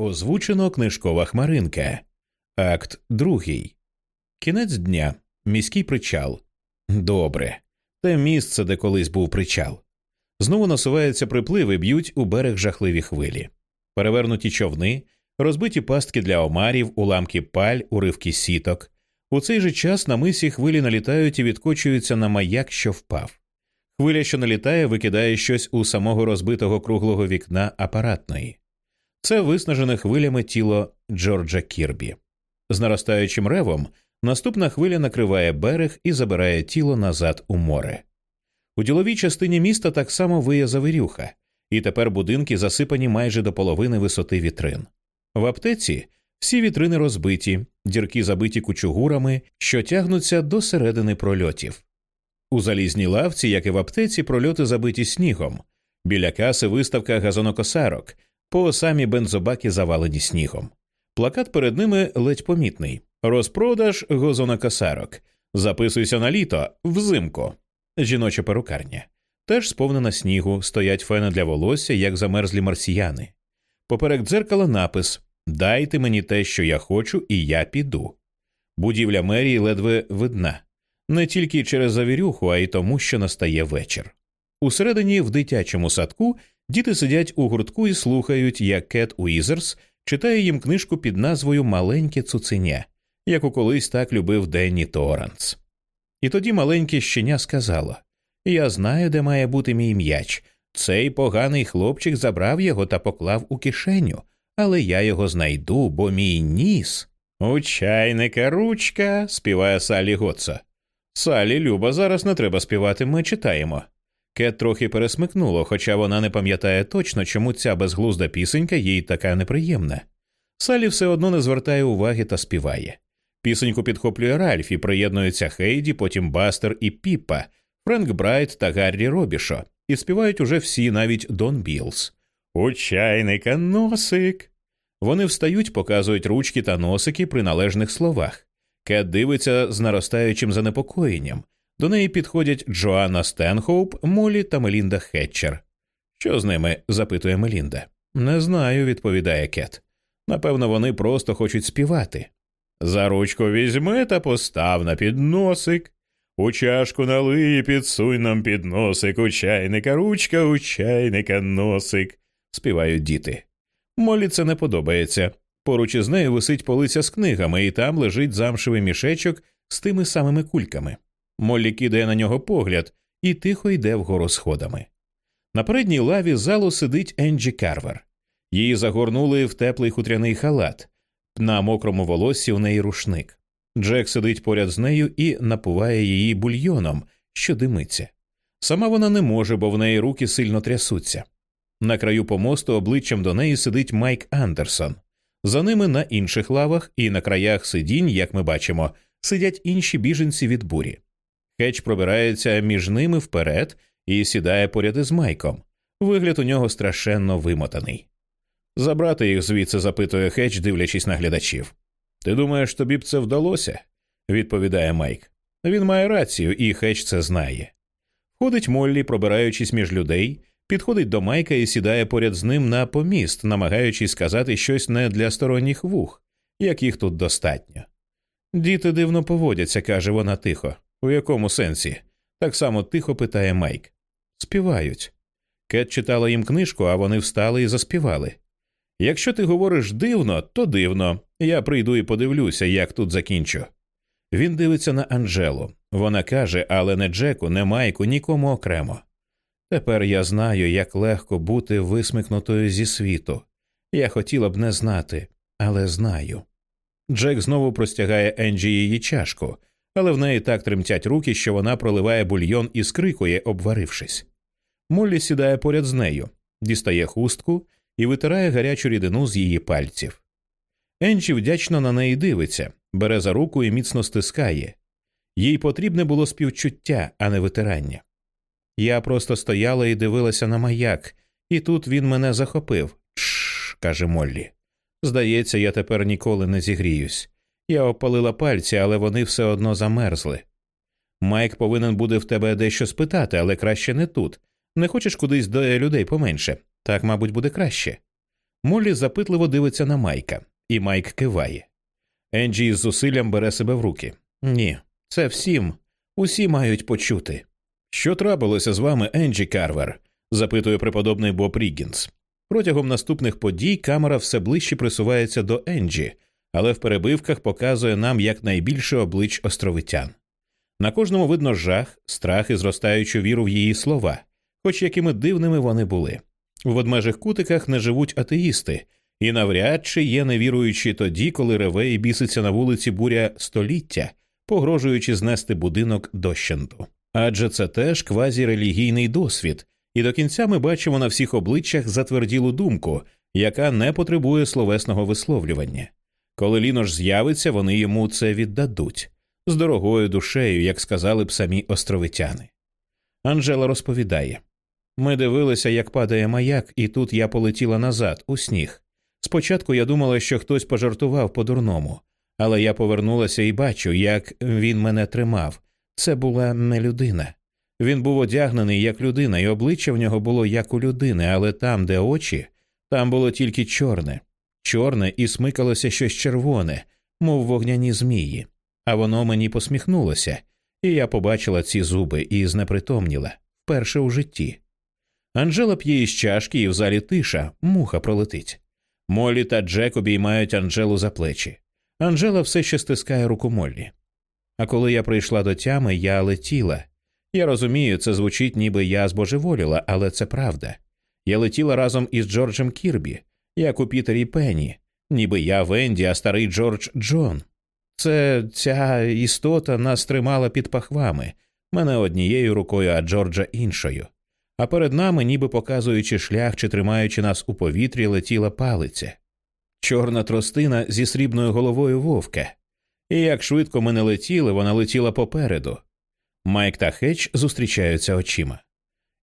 Озвучено книжкова хмаринка. Акт другий. Кінець дня. Міський причал. Добре. Те місце, де колись був причал. Знову насуваються припливи, б'ють у берег жахливі хвилі, перевернуті човни, розбиті пастки для омарів, уламки паль, уривки сіток. У цей же час на мисі хвилі налітають і відкочуються на маяк, що впав. Хвиля, що налітає, викидає щось у самого розбитого круглого вікна апаратної. Це виснажене хвилями тіло Джорджа Кірбі. З наростаючим ревом наступна хвиля накриває берег і забирає тіло назад у море. У діловій частині міста так само виє завирюха, і тепер будинки засипані майже до половини висоти вітрин. В аптеці всі вітрини розбиті, дірки забиті кучугурами, що тягнуться до середини прольотів. У залізній лавці, як і в аптеці, прольоти забиті снігом. Біля каси виставка газонокосарок, по самі бензобаки завалені снігом. Плакат перед ними ледь помітний розпродаж газонокосарок. Записуйся на літо взимку. Жіноча перукарня. Теж сповнена снігу, стоять фени для волосся, як замерзлі марсіяни. Поперек дзеркала напис Дайте мені те, що я хочу, і я піду. Будівля мерії ледве видна не тільки через завірюху, а й тому, що настає вечір. Усередині в дитячому садку діти сидять у гуртку і слухають, як Кет Уізерс читає їм книжку під назвою Маленьке цуценя, яку колись так любив Денні Торанс. І тоді маленьке щеня сказало Я знаю, де має бути мій м'яч. Цей поганий хлопчик забрав його та поклав у кишеню, але я його знайду, бо мій ніс. У чайника ручка, співає Салі Гоца. Салі, Люба, зараз не треба співати, ми читаємо. Кет трохи пересмикнуло, хоча вона не пам'ятає точно, чому ця безглузда пісенька їй така неприємна. Салі все одно не звертає уваги та співає. Пісеньку підхоплює Ральф і приєднуються Хейді, потім Бастер і Піппа, Френк Брайт та Гаррі Робішо, і співають уже всі, навіть Дон Білс. У чайника носик. Вони встають, показують ручки та носики при належних словах. Кет дивиться з наростаючим занепокоєнням. До неї підходять Джоанна Стенхоуп, Молі та Мелінда Хетчер. Що з ними? запитує Мелінда. Не знаю, відповідає Кет. Напевно, вони просто хочуть співати. За ручку візьми та постав на підносик. У чашку налий підсуй нам підносик, у чайника ручка, у чайника носик, співають діти. Молі це не подобається. Поруч із нею висить полиця з книгами, і там лежить замшевий мішечок з тими самими кульками. Моллі кидає на нього погляд і тихо йде вгору сходами. На передній лаві залу сидить Енджі Карвер. Її загорнули в теплий хутряний халат, на мокрому волоссі у неї рушник. Джек сидить поряд з нею і напуває її бульйоном, що димиться. Сама вона не може, бо в неї руки сильно трясуться. На краю помосту обличчям до неї сидить Майк Андерсон. За ними на інших лавах і на краях сидінь, як ми бачимо, сидять інші біженці від бурі. Хеч пробирається між ними вперед і сідає поряд із Майком. Вигляд у нього страшенно вимотаний. Забрати їх звідси запитує Хеч, дивлячись на глядачів. Ти думаєш, тобі б це вдалося? відповідає Майк. Він має рацію, і Хеч це знає. Ходить Моллі, пробираючись між людей, підходить до Майка і сідає поряд з ним на поміст, намагаючись сказати щось не для сторонніх вух, як їх тут достатньо. Діти дивно поводяться, каже вона тихо. У якому сенсі? Так само тихо питає Майк. Співають. Кет читала їм книжку, а вони встали і заспівали. Якщо ти говориш дивно, то дивно. Я прийду і подивлюся, як тут закінчу. Він дивиться на Анжелу. Вона каже, але не Джеку, не Майку, нікому окремо. Тепер я знаю, як легко бути висмикнутою зі світу. Я хотіла б не знати, але знаю. Джек знову простягає Енджі її чашку, але в неї так тремтять руки, що вона проливає бульйон і скрикує, обварившись. Моллі сідає поряд з нею, дістає хустку і витирає гарячу рідину з її пальців. Енджі вдячно на неї дивиться, бере за руку і міцно стискає. Їй потрібне було співчуття, а не витирання. Я просто стояла і дивилася на маяк, і тут він мене захопив. Шш, каже Моллі. Здається, я тепер ніколи не зігріюсь. Я опалила пальці, але вони все одно замерзли. Майк повинен буде в тебе дещо спитати, але краще не тут. Не хочеш кудись до людей поменше. Так, мабуть, буде краще. Моллі запитливо дивиться на Майка, і Майк киває. Енджі із зусиллям бере себе в руки. Ні, це всім. Усі мають почути. Що трапилося з вами, Енджі Карвер? запитує преподобний Боб Ріггінс. Протягом наступних подій камера все ближче присувається до Енджі, але в перебивках показує нам якнайбільше облич островитян. На кожному видно жах, страх і зростаючу віру в її слова, хоч якими дивними вони були. В ведмежих кутиках не живуть атеїсти, і навряд чи є невіруючі тоді, коли реве і біситься на вулиці буря століття, погрожуючи знести будинок дощенту. Адже це теж квазірелігійний досвід, і до кінця ми бачимо на всіх обличчях затверділу думку, яка не потребує словесного висловлювання. Коли лінош з'явиться, вони йому це віддадуть з дорогою душею, як сказали б самі островитяни. Анжела розповідає ми дивилися, як падає маяк, і тут я полетіла назад, у сніг. Спочатку я думала, що хтось пожартував по дурному, але я повернулася і бачу, як він мене тримав. Це була не людина. Він був одягнений як людина, і обличчя в нього було як у людини, але там, де очі, там було тільки чорне, чорне і смикалося щось червоне, мов вогняні змії. А воно мені посміхнулося, і я побачила ці зуби і знепритомніла вперше у житті. Анжела п'є із чашки, і в залі тиша, муха пролетить. Моллі та Джек обіймають Анжелу за плечі. Анжела все ще стискає руку Моллі. А коли я прийшла до тями, я летіла. Я розумію, це звучить, ніби я збожеволіла, але це правда. Я летіла разом із Джорджем Кірбі, як у Пітері Пенні, ніби я Венді, а старий Джордж Джон. Це ця істота нас тримала під пахвами, мене однією рукою, а Джорджа іншою. А перед нами, ніби показуючи шлях чи тримаючи нас у повітрі, летіла палиця, чорна тростина зі срібною головою вовка. І як швидко ми не летіли, вона летіла попереду. Майк та Хетч зустрічаються очима.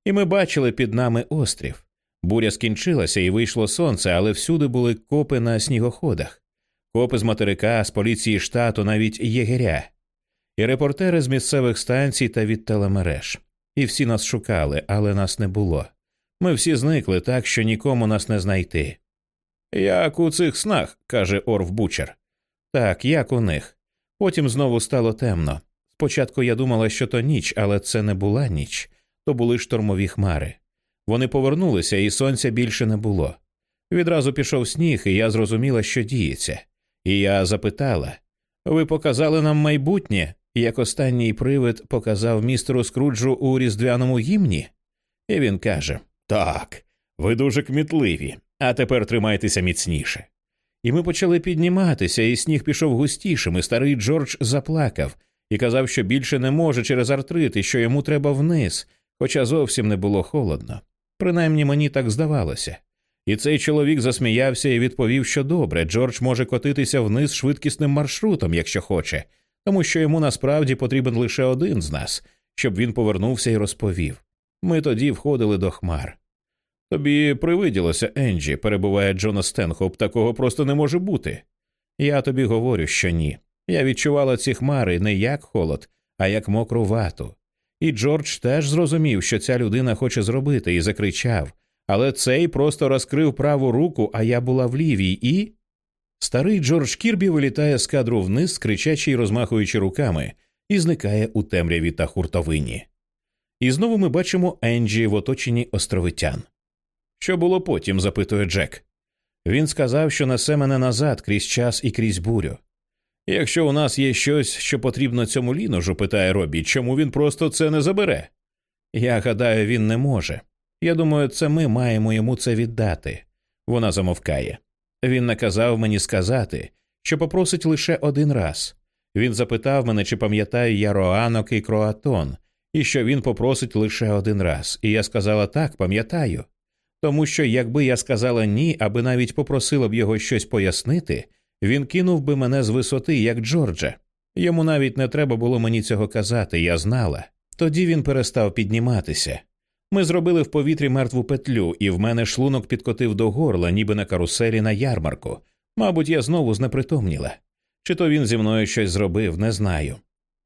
І ми бачили під нами острів. Буря скінчилася і вийшло сонце, але всюди були копи на снігоходах, копи з материка, з поліції штату, навіть єгеря, і репортери з місцевих станцій та від телемереж. І всі нас шукали, але нас не було. Ми всі зникли так, що нікому нас не знайти. Як у цих снах, каже Орв Бучер. Так, як у них. Потім знову стало темно. Спочатку я думала, що то ніч, але це не була ніч, то були штормові хмари. Вони повернулися, і сонця більше не було. Відразу пішов сніг, і я зрозуміла, що діється. І я запитала ви показали нам майбутнє, як останній привид показав містеру Скруджу у різдвяному гімні? І він каже Так, ви дуже кмітливі, а тепер тримайтеся міцніше. І ми почали підніматися, і сніг пішов густішим, і старий Джордж заплакав і казав, що більше не може через артрит і що йому треба вниз, хоча зовсім не було холодно. Принаймні мені так здавалося. І цей чоловік засміявся і відповів, що добре, Джордж може котитися вниз швидкісним маршрутом, якщо хоче, тому що йому насправді потрібен лише один з нас, щоб він повернувся і розповів. Ми тоді входили до хмар. Тобі привиділося, Енджі, перебуває Джона Стенхоп, такого просто не може бути. Я тобі говорю, що ні. Я відчувала ці хмари не як холод, а як мокру вату. І Джордж теж зрозумів, що ця людина хоче зробити, і закричав, але цей просто розкрив праву руку, а я була в лівій, і. Старий Джордж Кірбі вилітає з кадру вниз, кричачи й розмахуючи руками, і зникає у темряві та хуртовині. І знову ми бачимо Енджі в оточенні островитян. Що було потім? запитує Джек. Він сказав, що несе мене назад крізь час і крізь бурю. Якщо у нас є щось, що потрібно цьому ліножу, питає Робі, чому він просто це не забере? Я гадаю, він не може. Я думаю, це ми маємо йому це віддати. Вона замовкає. Він наказав мені сказати, що попросить лише один раз. Він запитав мене, чи пам'ятаю я Роанок і Кроатон, і що він попросить лише один раз. І я сказала так, пам'ятаю. Тому що, якби я сказала ні, аби навіть попросила б його щось пояснити, він кинув би мене з висоти, як Джорджа. Йому навіть не треба було мені цього казати, я знала. Тоді він перестав підніматися. Ми зробили в повітрі мертву петлю, і в мене шлунок підкотив до горла, ніби на каруселі на ярмарку. Мабуть, я знову знепритомніла. Чи то він зі мною щось зробив, не знаю.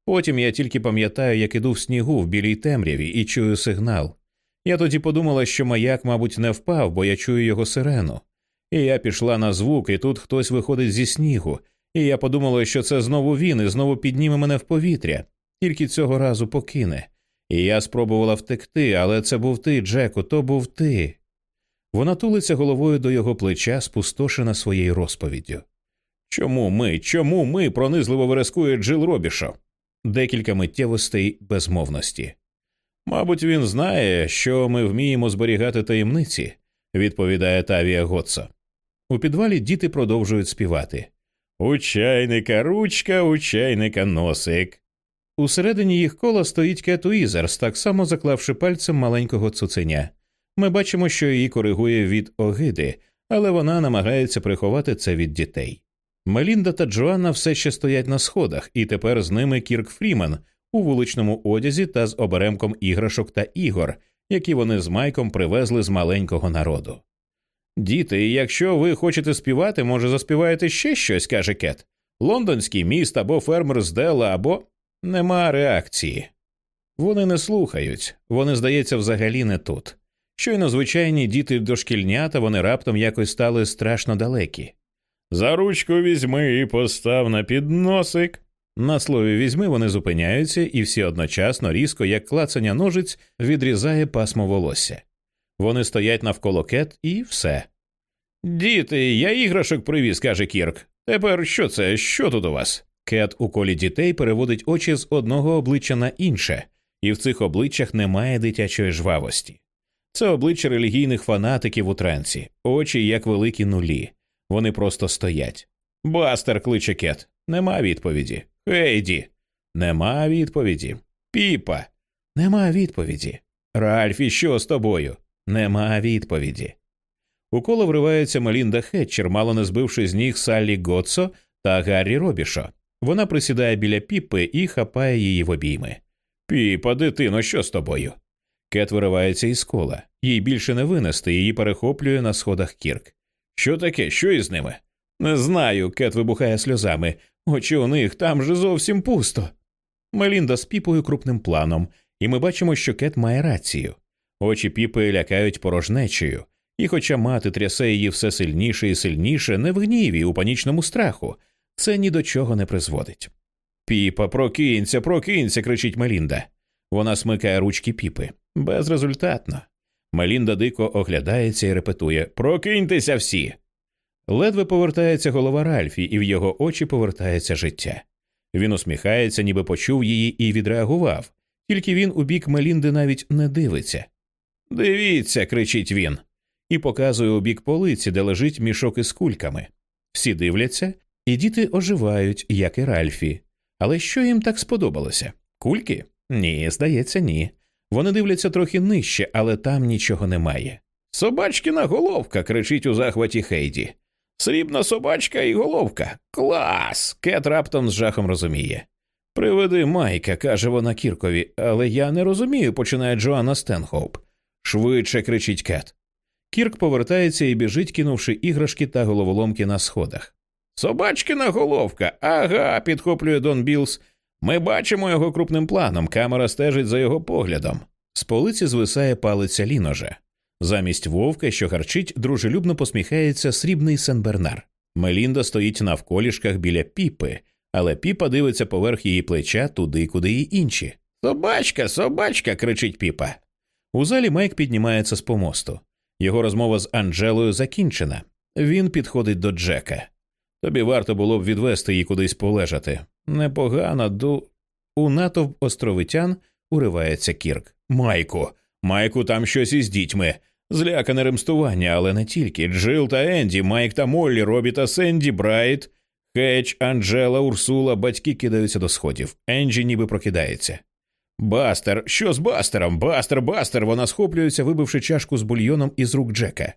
Потім я тільки пам'ятаю, як іду в снігу в білій темряві і чую сигнал. Я тоді подумала, що маяк, мабуть, не впав, бо я чую його сирену. І я пішла на звук, і тут хтось виходить зі снігу, і я подумала, що це знову він і знову підніме мене в повітря, тільки цього разу покине. І я спробувала втекти, але це був ти, Джеку, то був ти. Вона тулиться головою до його плеча, спустошена своєю розповіддю. Чому ми, чому ми пронизливо вирискує Джил Робішо? Декілька миттєвостей безмовності. Мабуть, він знає, що ми вміємо зберігати таємниці, відповідає Тавія Готсо. У підвалі діти продовжують співати. У чайника ручка, у чайника носик. Усередині їх кола стоїть Кет Уізерс, так само заклавши пальцем маленького цуценя. Ми бачимо, що її коригує від огиди, але вона намагається приховати це від дітей. Мелінда та Джоанна все ще стоять на сходах, і тепер з ними Кірк Фрімен у вуличному одязі та з оберемком іграшок та ігор, які вони з Майком привезли з маленького народу. Діти, якщо ви хочете співати, може заспіваєте ще щось, каже Кет. Лондонський міст або фермер з Дела, або нема реакції. Вони не слухають, вони, здається, взагалі не тут. Щойно звичайні діти дошкільнята, вони раптом якось стали страшно далекі. За ручку візьми і постав на підносик. На слові візьми вони зупиняються, і всі одночасно різко, як клацання ножиць, відрізає пасмо волосся. Вони стоять навколо кет і все. Діти, я іграшок привіз, каже Кірк. Тепер що це? Що тут у вас? Кет у колі дітей переводить очі з одного обличчя на інше, і в цих обличчях немає дитячої жвавості. Це обличчя релігійних фанатиків у трансі, очі як великі нулі. Вони просто стоять. Бастер кличе Кет. Нема відповіді. Хейді. Нема відповіді. Піпа. Нема відповіді. Ральфі, що з тобою? Нема відповіді. У коло вривається Мелінда Хетчер, мало не збивши з ніг Саллі Готсо та Гаррі Робішо. Вона присідає біля піпи і хапає її в обійми. Піпа, дитино, що з тобою? Кет виривається із кола. Їй більше не винести, її перехоплює на сходах кірк. Що таке? Що із ними? Не знаю. Кет вибухає сльозами. Очі у них там же зовсім пусто. Мелінда з піпою крупним планом, і ми бачимо, що Кет має рацію. Очі піпи лякають порожнечею, і, хоча мати трясе її все сильніше і сильніше, не в гніві, у панічному страху, це ні до чого не призводить. Піпа, прокинься, прокинься, кричить Мелінда. Вона смикає ручки піпи. Безрезультатно. Мелінда дико оглядається і репетує Прокиньтеся всі. Ледве повертається голова Ральфі, і в його очі повертається життя. Він усміхається, ніби почув її і відреагував, тільки він у бік Мелінди навіть не дивиться. Дивіться, кричить він, і показує у бік полиці, де лежить мішок із кульками. Всі дивляться, і діти оживають, як і Ральфі. Але що їм так сподобалося? Кульки? Ні, здається, ні. Вони дивляться трохи нижче, але там нічого немає. Собачкина головка. кричить у захваті Хейді. Срібна собачка і головка. Клас. Кет раптом з жахом розуміє. Приведи Майка, каже вона Кіркові, але я не розумію, починає Джоанна Стенхоуп. Швидше кричить Кет. Кірк повертається і біжить, кинувши іграшки та головоломки на сходах. Собачкина головка. Ага, підхоплює Дон Білс. Ми бачимо його крупним планом, камера стежить за його поглядом. З полиці звисає палиця ліножа. Замість вовка, що гарчить, дружелюбно посміхається срібний Сен-Бернар. Мелінда стоїть навколішках біля піпи, але піпа дивиться поверх її плеча туди, куди й інші. Собачка, собачка. кричить піпа. У залі Майк піднімається з помосту. Його розмова з Анджелою закінчена. Він підходить до Джека. Тобі варто було б відвести її кудись полежати. Непогано б. У натовп островитян уривається Кірк. Майку, Майку, там щось із дітьми. Злякане ремстування, але не тільки. Джил та Енді, Майк та Моллі, Робі та Сенді, Брайт, Хеч, Анджела, Урсула, батьки кидаються до сходів. Енджі ніби прокидається. Бастер, що з Бастером? Бастер, бастер. Вона схоплюється, вибивши чашку з бульйоном із рук Джека.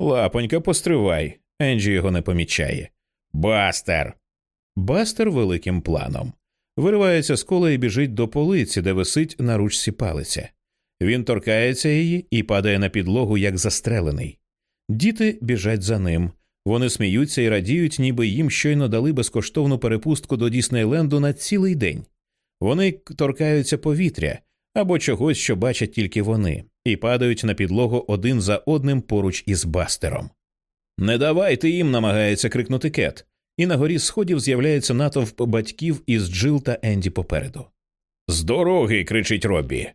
Лапонька, постривай. Енджі його не помічає. Бастер. Бастер великим планом. Виривається з кола і біжить до полиці, де висить на ручці палиця. Він торкається її і падає на підлогу, як застрелений. Діти біжать за ним. Вони сміються і радіють, ніби їм щойно дали безкоштовну перепустку до Діснейленду на цілий день. Вони торкаються повітря або чогось, що бачать тільки вони, і падають на підлогу один за одним поруч із бастером. Не давайте їм, намагається крикнути Кет, і на горі сходів з'являється натовп батьків із Джил та Енді попереду. З дороги. кричить Роббі.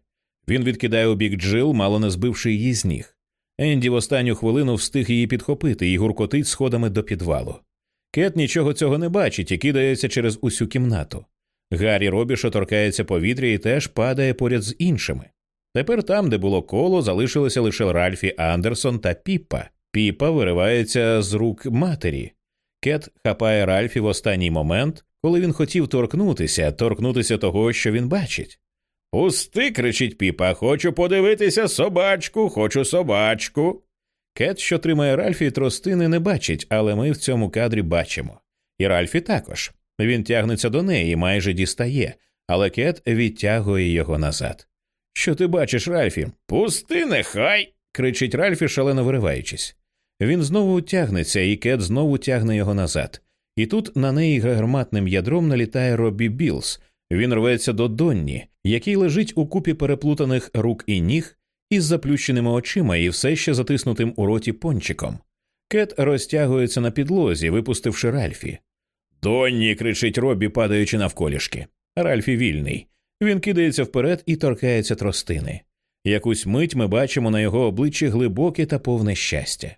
Він відкидає у бік Джил, мало не збивши її з ніг. Енді в останню хвилину встиг її підхопити і гуркотить сходами до підвалу. Кет нічого цього не бачить і кидається через усю кімнату. Гаррі Робішо торкається повітря і теж падає поряд з іншими. Тепер там, де було коло, залишилися лише Ральфі Андерсон та Піппа. Піпа виривається з рук матері. Кет хапає Ральфі в останній момент, коли він хотів торкнутися, торкнутися того, що він бачить. Пусти, кричить Піпа, хочу подивитися собачку, хочу собачку. Кет, що тримає Ральфі, тростини не бачить, але ми в цьому кадрі бачимо. І Ральфі також. Він тягнеться до неї, майже дістає, але Кет відтягує його назад. Що ти бачиш, Ральфі? Пусти, нехай. кричить Ральфі, шалено вириваючись. Він знову тягнеться, і Кет знову тягне його назад. І тут на неї гарматним ядром налітає Роббі Білс. Він рветься до Донні, який лежить у купі переплутаних рук і ніг із заплющеними очима і все ще затиснутим у роті пончиком. Кет розтягується на підлозі, випустивши Ральфі. Донні. кричить Робі, падаючи навколішки. Ральфі вільний. Він кидається вперед і торкається тростини. Якусь мить ми бачимо на його обличчі глибоке та повне щастя.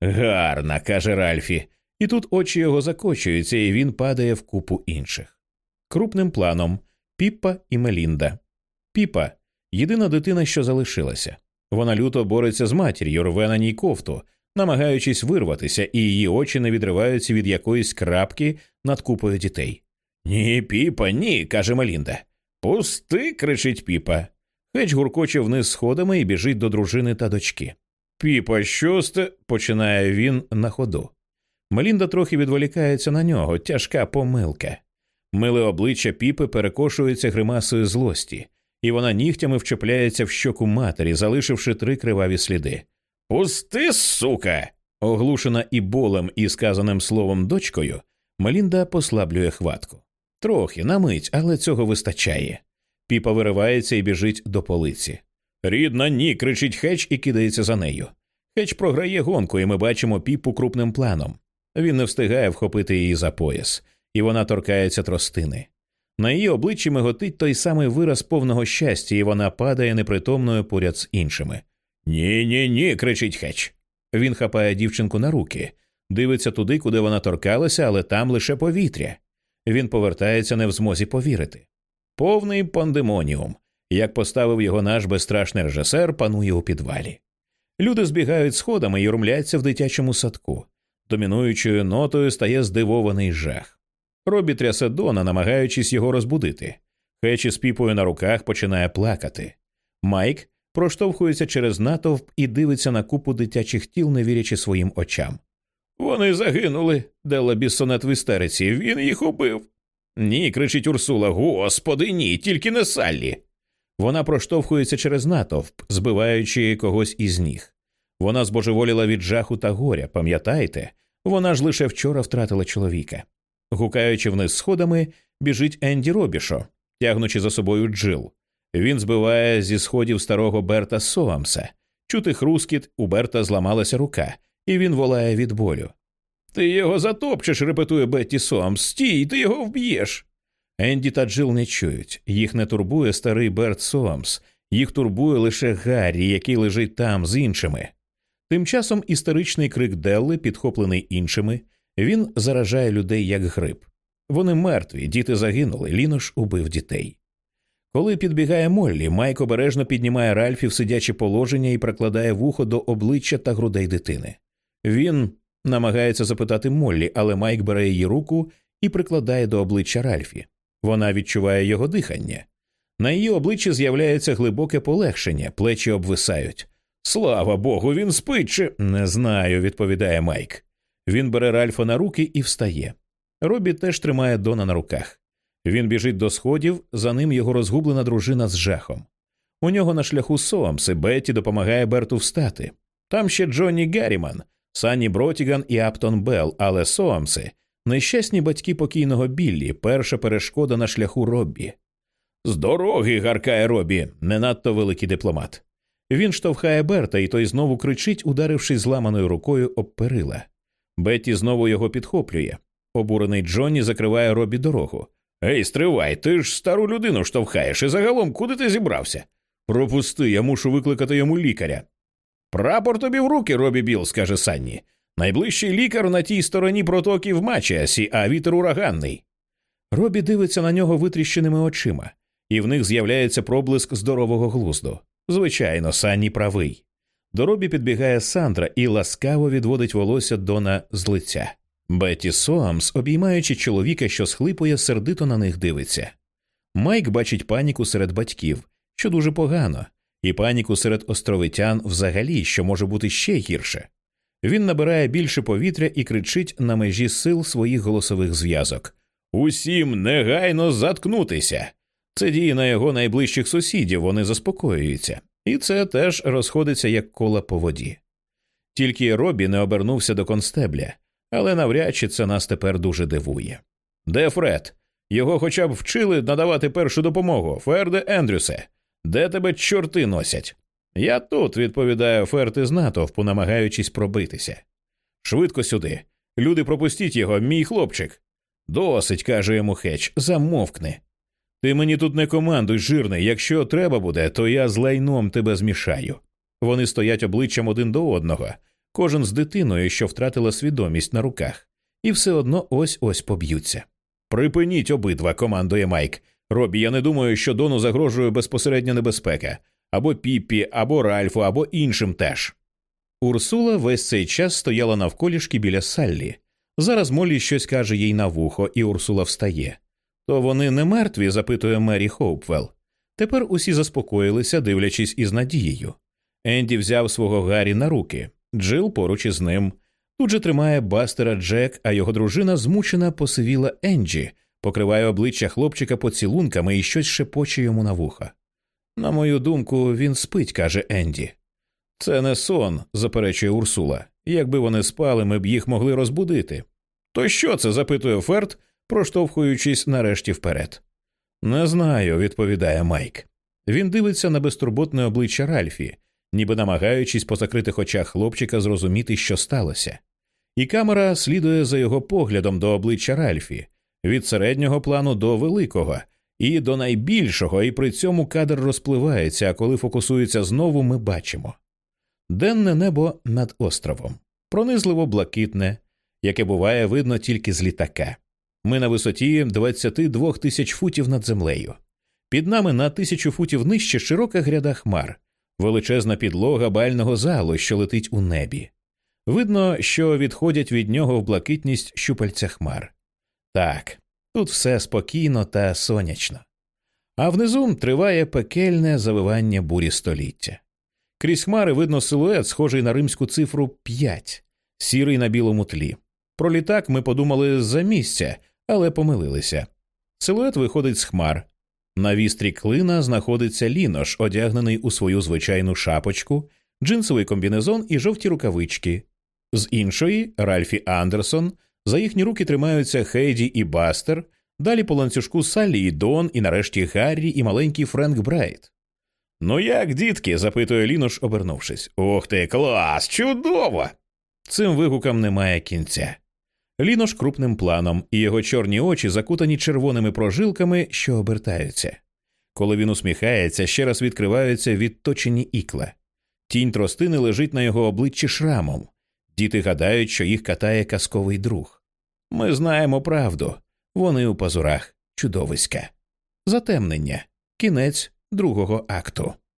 Гарна, каже Ральфі, і тут очі його закочуються, і він падає в купу інших. Крупним планом Піппа і Мелінда. Піпа єдина дитина, що залишилася. Вона люто бореться з матір'ю, рве на ній кофту, намагаючись вирватися, і її очі не відриваються від якоїсь крапки над купою дітей. Ні, піпа, ні, каже Мелінда. Пусти. кричить піпа. Хеч гуркоче вниз сходами і біжить до дружини та дочки. Піпа, що сте? починає він на ходу. Мелінда трохи відволікається на нього, тяжка помилка. Миле обличчя піпи перекошується гримасою злості, і вона нігтями вчепляється в щоку матері, залишивши три криваві сліди. Пусти, сука. Оглушена і болем, і сказаним словом дочкою, Мелінда послаблює хватку. Трохи на мить, але цього вистачає. Піпа виривається і біжить до полиці. Рідна, ні, кричить Хеч і кидається за нею. Хеч програє гонку, і ми бачимо піпу крупним планом. Він не встигає вхопити її за пояс, і вона торкається тростини. На її обличчі миготить той самий вираз повного щастя, і вона падає непритомною поряд з іншими. Ні, ні, ні. кричить Хеч. Він хапає дівчинку на руки, дивиться туди, куди вона торкалася, але там лише повітря. Він повертається не в змозі повірити. Повний пандемоніум, як поставив його наш безстрашний режисер, панує у підвалі. Люди збігають сходами і румляться в дитячому садку. Домінуючою нотою стає здивований жах. Робі трясе Дона, намагаючись його розбудити. Хечі з піпою на руках починає плакати. Майк проштовхується через натовп і дивиться на купу дитячих тіл, не вірячи своїм очам. Вони загинули, Делла Біссонет в істериці. Він їх убив. Ні, кричить Урсула. Господи, ні, тільки не Саллі. Вона проштовхується через натовп, збиваючи когось із ніг. Вона збожеволіла від жаху та горя, пам'ятаєте? Вона ж лише вчора втратила чоловіка. Гукаючи вниз сходами, біжить Енді Робішо, тягнучи за собою Джил. Він збиває зі сходів старого Берта Соамса. Чути хрускіт, у Берта зламалася рука, і він волає від болю. Ти його затопчеш, репетує Бетті Соамс. Стій, ти його вб'єш. Енді та Джил не чують. Їх не турбує старий Берт Соамс, їх турбує лише Гаррі, який лежить там з іншими. Тим часом історичний крик Делли, підхоплений іншими, він заражає людей як гриб. Вони мертві, діти загинули, Лінош убив дітей. Коли підбігає Моллі, Майк обережно піднімає Ральфі в сидяче положення і прикладає вухо до обличчя та грудей дитини. Він намагається запитати Моллі, але Майк бере її руку і прикладає до обличчя Ральфі. Вона відчуває його дихання. На її обличчі з'являється глибоке полегшення, плечі обвисають. Слава Богу, він спить чи...» Не знаю, відповідає Майк. Він бере Ральфа на руки і встає. Робі теж тримає Дона на руках. Він біжить до сходів, за ним його розгублена дружина з жахом. У нього на шляху Соамс і Бетті допомагає Берту встати. Там ще Джонні Гарріман, Санні Бротіган і Аптон Белл, але Соамси нещасні батьки покійного Біллі, перша перешкода на шляху Роббі. З дороги гаркає Робі, не надто великий дипломат. Він штовхає Берта, і той знову кричить, ударившись зламаною рукою об перила. Бетті знову його підхоплює. Обурений Джонні закриває робі дорогу. Ей, стривай, ти ж стару людину штовхаєш, і загалом куди ти зібрався? Пропусти, я мушу викликати йому лікаря. Прапор тобі в руки, Робі Біл, скаже Санні. Найближчий лікар на тій стороні протоки в Мачіасі, а вітер ураганний. Робі дивиться на нього витріщеними очима, і в них з'являється проблиск здорового глузду. Звичайно, Санні правий. До Робі підбігає Сандра і ласкаво відводить волосся Дона з лиця. Бетті Соамс, обіймаючи чоловіка, що схлипує, сердито на них дивиться. Майк бачить паніку серед батьків, що дуже погано, і паніку серед островитян взагалі, що може бути ще гірше. Він набирає більше повітря і кричить на межі сил своїх голосових зв'язок Усім негайно заткнутися. Це діє на його найближчих сусідів, вони заспокоюються, і це теж розходиться як кола по воді. Тільки Робі не обернувся до констебля, але навряд чи це нас тепер дуже дивує. Де Фред? Його хоча б вчили надавати першу допомогу, Ферде Ендрюсе. Де тебе чорти носять? Я тут, відповідає Ферт із натовпу, намагаючись пробитися. Швидко сюди. Люди, пропустіть його, мій хлопчик. Досить, каже йому Хеч, замовкни. Ти мені тут не командуй, жирний. Якщо треба буде, то я з лайном тебе змішаю. Вони стоять обличчям один до одного, кожен з дитиною, що втратила свідомість на руках, і все одно ось ось поб'ються. Припиніть обидва, командує Майк. Робі, я не думаю, що Дону загрожує безпосередня небезпека або Піппі, або Ральфу, або іншим теж. Урсула весь цей час стояла навколішки біля Саллі. Зараз Молі щось каже їй на вухо, і Урсула встає. То вони не мертві? запитує Мері Хоупвелл. Тепер усі заспокоїлися, дивлячись із надією. Енді взяв свого Гаррі на руки, Джил поруч із ним. Тут же тримає бастера Джек, а його дружина змучена посивіла Енджі, покриває обличчя хлопчика поцілунками і щось шепоче йому на вуха. На мою думку, він спить, каже Енді. Це не сон, заперечує Урсула. Якби вони спали, ми б їх могли розбудити. То що це? запитує Ферт, проштовхуючись нарешті вперед. Не знаю, відповідає Майк. Він дивиться на безтурботне обличчя Ральфі, ніби намагаючись по закритих очах хлопчика зрозуміти, що сталося. І камера слідує за його поглядом до обличчя Ральфі, від середнього плану до великого, і до найбільшого, і при цьому кадр розпливається, а коли фокусується знову, ми бачимо денне небо над островом, пронизливо блакитне, яке буває видно тільки з літака. Ми на висоті 22 тисяч футів над землею. Під нами на тисячу футів нижче широка гряда хмар, величезна підлога бального залу, що летить у небі. Видно, що відходять від нього в блакитність щупальця хмар. Так, тут все спокійно та сонячно. А внизу триває пекельне завивання бурі століття. Крізь хмари видно силует, схожий на римську цифру 5, сірий на білому тлі. Про літак ми подумали за місця, але помилилися. Силует виходить з хмар. На вістрі клина знаходиться Лінож, одягнений у свою звичайну шапочку, джинсовий комбінезон і жовті рукавички. З іншої Ральфі Андерсон. За їхні руки тримаються Хейді і Бастер, далі по ланцюжку Саллі і Дон, і нарешті Гаррі і маленький Френк Брайт. Ну як, дітки? запитує Лінож, обернувшись. Ох ти, клас, чудово! Цим вигукам немає кінця. Лінош крупним планом, і його чорні очі закутані червоними прожилками, що обертаються. Коли він усміхається, ще раз відкриваються відточені ікла. Тінь тростини лежить на його обличчі шрамом. Діти гадають, що їх катає казковий друг. Ми знаємо правду вони у пазурах чудовиська. Затемнення, кінець другого акту.